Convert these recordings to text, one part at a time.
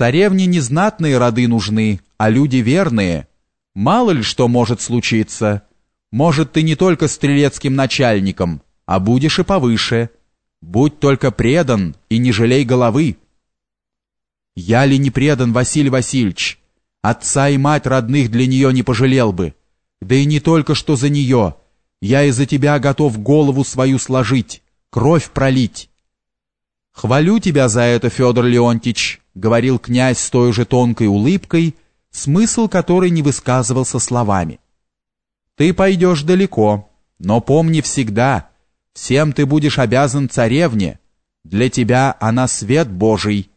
Царевне не знатные роды нужны, а люди верные. Мало ли что может случиться. Может, ты не только стрелецким начальником, а будешь и повыше. Будь только предан и не жалей головы. Я ли не предан, Василий Васильевич? Отца и мать родных для нее не пожалел бы. Да и не только что за нее. Я и за тебя готов голову свою сложить, кровь пролить. Хвалю тебя за это, Федор Леонтич, говорил князь с той же тонкой улыбкой, смысл которой не высказывался словами. Ты пойдешь далеко, но помни всегда, всем ты будешь обязан царевне, для тебя она свет Божий.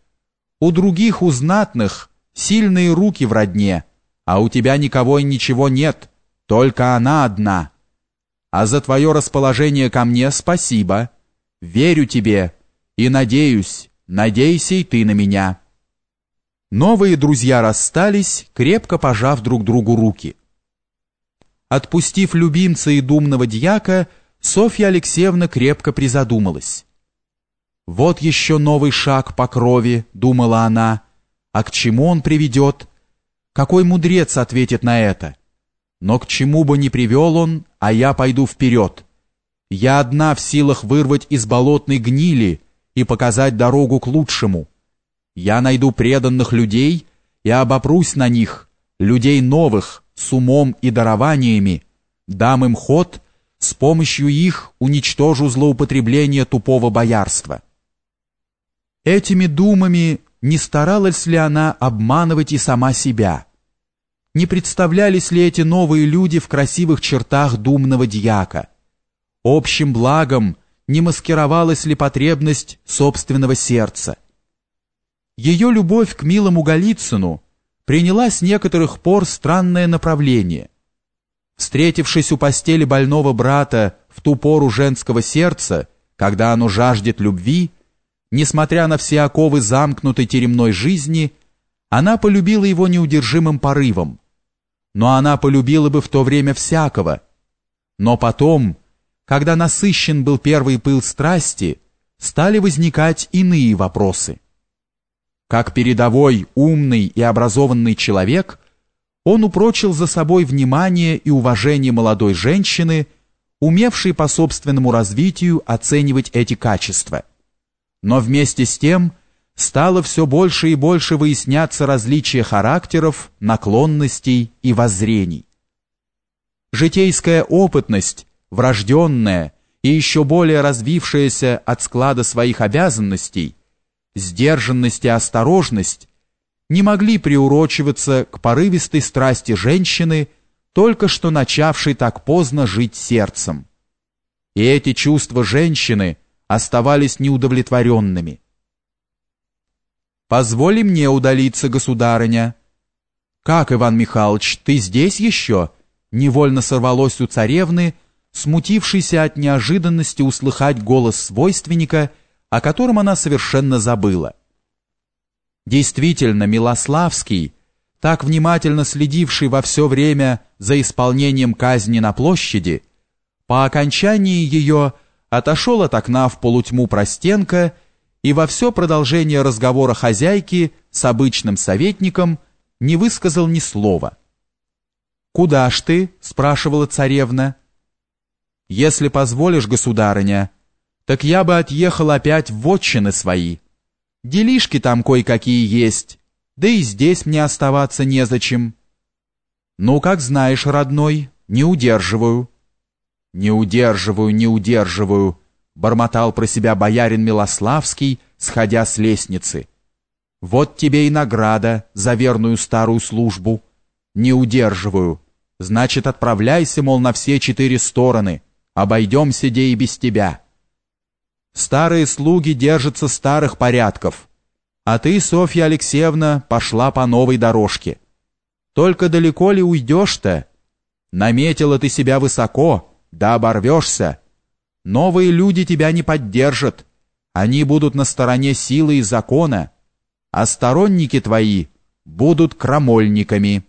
У других, у знатных, сильные руки в родне, а у тебя никого и ничего нет, только она одна. А за твое расположение ко мне спасибо. Верю тебе и надеюсь, надейся и ты на меня». Новые друзья расстались, крепко пожав друг другу руки. Отпустив любимца и думного дьяка, Софья Алексеевна крепко призадумалась. «Вот еще новый шаг по крови», — думала она. «А к чему он приведет? Какой мудрец ответит на это? Но к чему бы ни привел он, а я пойду вперед. Я одна в силах вырвать из болотной гнили и показать дорогу к лучшему». Я найду преданных людей и обопрусь на них, людей новых, с умом и дарованиями, дам им ход, с помощью их уничтожу злоупотребление тупого боярства. Этими думами не старалась ли она обманывать и сама себя? Не представлялись ли эти новые люди в красивых чертах думного дьяка? Общим благом не маскировалась ли потребность собственного сердца? Ее любовь к милому Голицыну приняла с некоторых пор странное направление. Встретившись у постели больного брата в ту пору женского сердца, когда оно жаждет любви, несмотря на все оковы замкнутой теремной жизни, она полюбила его неудержимым порывом. Но она полюбила бы в то время всякого. Но потом, когда насыщен был первый пыл страсти, стали возникать иные вопросы. Как передовой, умный и образованный человек, он упрочил за собой внимание и уважение молодой женщины, умевшей по собственному развитию оценивать эти качества. Но вместе с тем стало все больше и больше выясняться различия характеров, наклонностей и воззрений. Житейская опытность, врожденная и еще более развившаяся от склада своих обязанностей – сдержанность и осторожность не могли приурочиваться к порывистой страсти женщины, только что начавшей так поздно жить сердцем. И эти чувства женщины оставались неудовлетворенными. «Позволи мне удалиться, государыня». «Как, Иван Михайлович, ты здесь еще?» Невольно сорвалось у царевны, смутившейся от неожиданности услыхать голос свойственника – о котором она совершенно забыла. Действительно, Милославский, так внимательно следивший во все время за исполнением казни на площади, по окончании ее отошел от окна в полутьму простенка и во все продолжение разговора хозяйки с обычным советником не высказал ни слова. «Куда ж ты?» — спрашивала царевна. «Если позволишь, государыня», так я бы отъехал опять в отчины свои. Делишки там кое-какие есть, да и здесь мне оставаться незачем. Ну, как знаешь, родной, не удерживаю. Не удерживаю, не удерживаю, бормотал про себя боярин Милославский, сходя с лестницы. Вот тебе и награда за верную старую службу. Не удерживаю. Значит, отправляйся, мол, на все четыре стороны. Обойдемся, де и без тебя. Старые слуги держатся старых порядков, а ты, Софья Алексеевна, пошла по новой дорожке. Только далеко ли уйдешь-то? Наметила ты себя высоко, да оборвешься. Новые люди тебя не поддержат, они будут на стороне силы и закона, а сторонники твои будут крамольниками».